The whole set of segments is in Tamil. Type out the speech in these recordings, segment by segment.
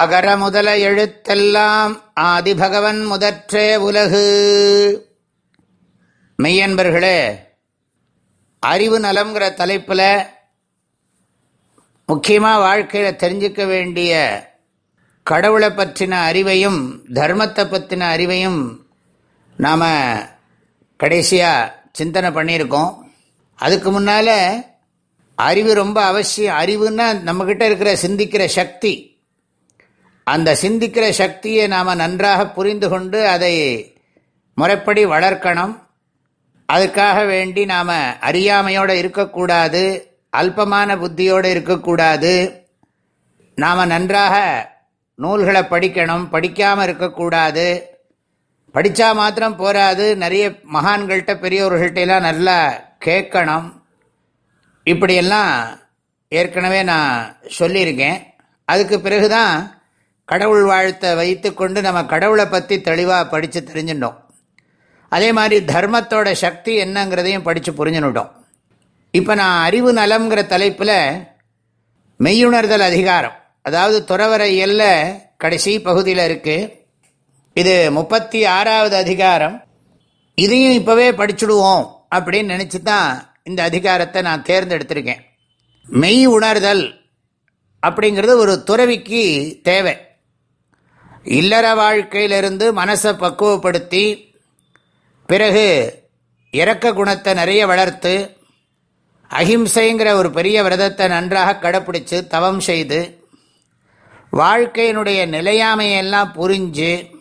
அகர முதல எழுத்தெல்லாம் ஆதிபகவன் முதற்றே உலகு. மெய்யன்பர்களே அறிவு நலம்ங்கிற தலைப்பில் முக்கியமாக வாழ்க்கையில் தெரிஞ்சுக்க வேண்டிய கடவுளை பற்றின அறிவையும் தர்மத்தை பற்றின அறிவையும் நாம் கடைசியாக சிந்தனை பண்ணியிருக்கோம். அதுக்கு முன்னால் அறிவு ரொம்ப அவசியம். அறிவுன்னா நம்மக்கிட்ட இருக்கிற சிந்திக்கிற சக்தி அந்த சிந்திக்கிற சக்தியை நாம் நன்றாக புரிந்து கொண்டு அதை முறைப்படி வளர்க்கணும். அதுக்காக வேண்டி நாம் அறியாமையோடு இருக்கக்கூடாது அல்பமான புத்தியோடு இருக்கக்கூடாது. நாம் நன்றாக நூல்களை படிக்கணும் படிக்காமல் இருக்கக்கூடாது. படித்தா மாத்திரம் போராது நிறைய மகான்கள்கிட்ட பெரியவர்கள்ட்டெல்லாம் நல்லா கேட்கணும். இப்படியெல்லாம் ஏற்கனவே நான் சொல்லியிருக்கேன். அதுக்கு பிறகுதான் கடவுள் வாழ்த்தை வைத்து கொண்டு நம்ம கடவுளை பற்றி தெளிவாக படித்து தெரிஞ்சுட்டோம் அதே மாதிரி தர்மத்தோட சக்தி என்னங்கிறதையும் படித்து புரிஞ்சுனுட்டோம் இப்போ நான் அறிவு நலம்ங்கிற தலைப்பில் மெய்யுணர்தல் அதிகாரம் அதாவது துறவரையல்ல கடைசி பகுதியில் இருக்குது இது முப்பத்தி ஆறாவது அதிகாரம். இதையும் இப்போவே படிச்சுடுவோம் அப்படின்னு நினச்சி தான் இந்த அதிகாரத்தை நான் தேர்ந்தெடுத்திருக்கேன். மெய் உணர்தல் அப்படிங்கிறது ஒரு துறவிக்கு தேவை. இல்லற வாழ்க்கையிலிருந்து மனசை பக்குவப்படுத்தி பிறகு இறக்க குணத்தை நிறைய வளர்த்து அஹிம்சைங்கிற ஒரு பெரிய விரதத்தை நன்றாக கடைப்பிடிச்சு தவம் செய்து வாழ்க்கையினுடைய நிலையாமையெல்லாம் புரிஞ்சு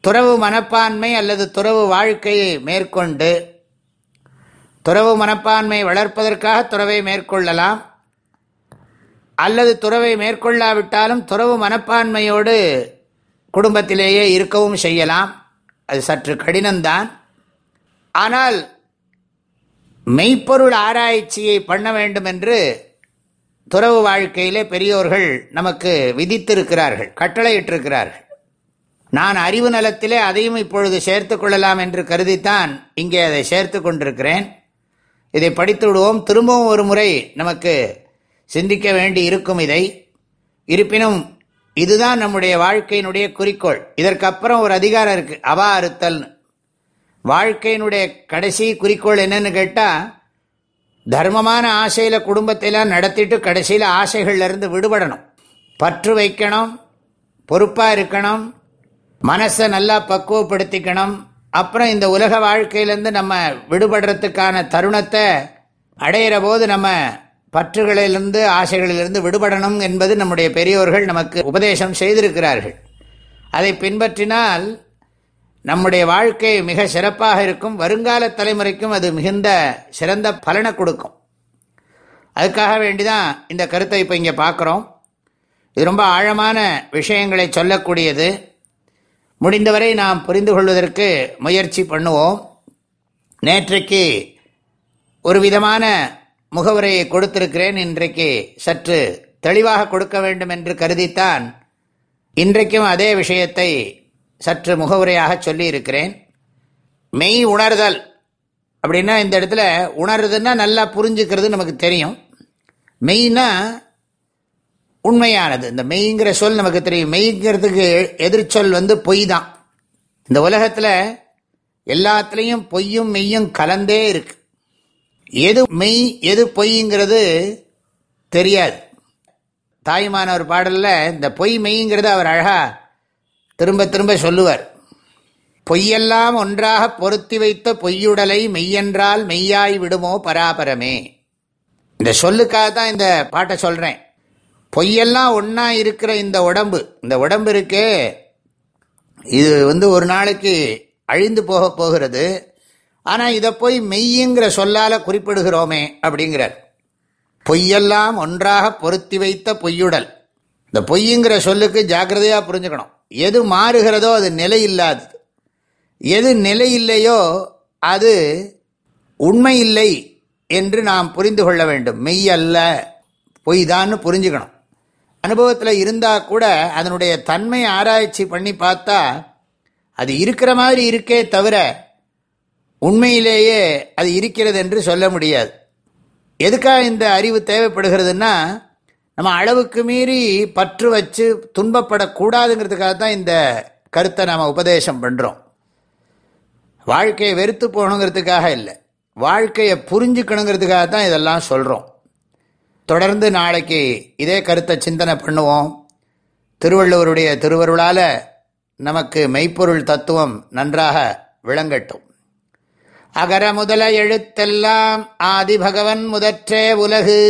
துறவு மனப்பான்மை அல்லது துறவு வாழ்க்கையை மேற்கொண்டு துறவு மனப்பான்மை வளர்ப்பதற்காக துறவை மேற்கொள்ளலாம். அல்லது துறவை மேற்கொள்ளாவிட்டாலும் துறவு மனப்பான்மையோடு குடும்பத்திலேயே இருக்கவும் செய்யலாம். அது சற்று கடினம்தான். ஆனால் மெய்ப்பொருள் ஆராய்ச்சியை பண்ண வேண்டும் என்று துறவு வாழ்க்கையிலே பெரியோர்கள் நமக்கு விதித்திருக்கிறார்கள் கட்டளையிட்டிருக்கிறார்கள். நான் அறிவு நலத்திலே அதையும் இப்பொழுது சேர்த்து கொள்ளலாம் என்று கருதித்தான் இங்கே அதை சேர்த்து கொண்டிருக்கிறேன். இதை படித்து விடுவோம் திரும்பவும் ஒரு முறை நமக்கு சிந்திக்க வேண்டி இருக்கும் இதை. இருப்பினும் இதுதான் நம்முடைய வாழ்க்கையினுடைய குறிக்கோள். இதற்கப்புறம் ஒரு அதிகாரம் இருக்கு. அவா அறுத்தல் வாழ்க்கையினுடைய கடைசி குறிக்கோள் என்னன்னு கேட்டால் தர்மமான ஆசையில் குடும்பத்தையெல்லாம் நடத்திட்டு கடைசியில் ஆசைகள்லேருந்து விடுபடணும். பற்று வைக்கணும் பொறுப்பாக இருக்கணும் மனசை நல்லா பக்குவப்படுத்திக்கணும். அப்புறம் இந்த உலக வாழ்க்கையிலேருந்து நம்ம விடுபடுறதுக்கான தருணத்தை அடையிற போது நம்ம பற்றுகளிலிருந்து ஆசைகளிலிருந்து விடுபடணும் என்பது நம்முடைய பெரியோர்கள் நமக்கு உபதேசம் செய்திருக்கிறார்கள். அதை பின்பற்றினால் நம்முடைய வாழ்க்கை மிக சிறப்பாக இருக்கும். வருங்கால தலைமுறைக்கும் அது மிகுந்த சிறந்த பலனை கொடுக்கும். அதுக்காக வேண்டிதான் இந்த கருத்தை இப்போ இங்கே பார்க்குறோம். இது ரொம்ப ஆழமான விஷயங்களை சொல்லக்கூடியது. முடிந்தவரை நாம் புரிந்து கொள்வதற்கு முயற்சி பண்ணுவோம். நேற்றைக்கு ஒரு விதமான முகவுரையை கொடுத்திருக்கிறேன் இன்றைக்கு சற்று தெளிவாக கொடுக்க வேண்டும் என்று கருதித்தான் இன்றைக்கும் அதே விஷயத்தை சற்று முகவுரையாக சொல்லியிருக்கிறேன். மெய் உணர்தல் அப்படின்னா இந்த இடத்துல உணர்றதுன்னா நல்லா புரிஞ்சுக்கிறது நமக்கு தெரியும். மெய்னா உண்மையானது. இந்த மெய்ங்கிற சொல் நமக்கு தெரியும். மெய்ங்கிறதுக்கு எதிர்ச்சொல் வந்து பொய் தான் இந்த உலகத்தில் எல்லாத்துலேயும் பொய்யும் மெய்யும் கலந்தே இருக்கு. எது மெய் எது பொய்ங்கிறது தெரியாது. தாயுமான ஒரு பாடலில் இந்த பொய் மெய்ங்கிறத அவர் அழகா திரும்ப திரும்ப சொல்லுவார். பொய்யெல்லாம் ஒன்றாக பொருத்தி வைத்த பொய்யுடலை மெய்யென்றால் மெய்யாய் விடுமோ பராபரமே. இந்த சொல்லுக்காக தான் இந்த பாட்டை சொல்கிறேன் பொய்யெல்லாம் ஒன்றா இருக்கிற இந்த உடம்பு இந்த உடம்பு இருக்கே இது வந்து ஒரு நாளைக்கு அழிந்து போக போகிறது. ஆனால் இதை போய் மெய்யுங்கிற சொல்லால் குறிப்பிடுகிறோமே அப்படிங்கிறார். பொய்யெல்லாம் ஒன்றாக பொருத்தி வைத்த பொய்யுடல். இந்த பொய்யுங்கிற சொல்லுக்கு ஜாக்கிரதையாக புரிஞ்சுக்கணும். எது மாறுகிறதோ அது நிலை இல்லாதது. எது நிலை இல்லையோ அது உண்மை இல்லை என்று நாம் புரிந்து கொள்ள வேண்டும். மெய் அல்ல பொய் தான் புரிஞ்சுக்கணும். அனுபவத்தில் இருந்தால் கூட அதனுடைய தன்மை ஆராய்ச்சி பண்ணி பார்த்தா அது இருக்கிற மாதிரி இருக்கே தவிர உண்மையிலேயே அது இருக்கிறது என்று சொல்ல முடியாது. எதுக்காக இந்த அறிவு தேவைப்படுகிறதுனா நம்ம அளவுக்கு மீறி பற்று வச்சு துன்பப்படக்கூடாதுங்கிறதுக்காக தான் இந்த கருத்தை நாம் உபதேசம் பண்ணுறோம் வாழ்க்கையை வெறுத்து போகணுங்கிறதுக்காக இல்லை. வாழ்க்கையை புரிஞ்சுக்கணுங்கிறதுக்காக தான் இதெல்லாம் சொல்கிறோம் தொடர்ந்து நாளைக்கு இதே கருத்தை சிந்தனை பண்ணுவோம். திருவள்ளுவருடைய திருவருளால் நமக்கு மெய்ப்பொருள் தத்துவம் நன்றாக விளங்கட்டும். அகர முதல எழுத்தெல்லாம் ஆதி பகவன் முதற்றே உலகு.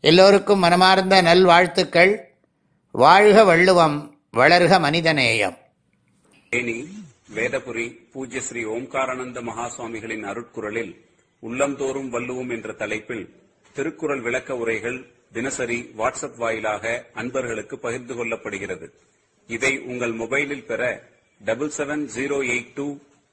எல்லோருக்கும் மனமார்ந்த நல்வாழ்த்துக்கள். வாழ்க வள்ளுவம் வளர்க மனிதநேயம். தேனி வேதபுரி பூஜ்ய ஸ்ரீ ஓம்காரானந்த மகாசுவாமிகளின் அருட்குரலில் உள்ளந்தோறும் வள்ளுவோம் என்ற தலைப்பில் திருக்குறள் விளக்க உரைகள் தினசரி வாட்ஸ்அப் வாயிலாக அன்பர்களுக்கு பகிர்ந்து கொள்ளப்படுகிறது. இதை உங்கள் மொபைலில் பெற double seven zero eight two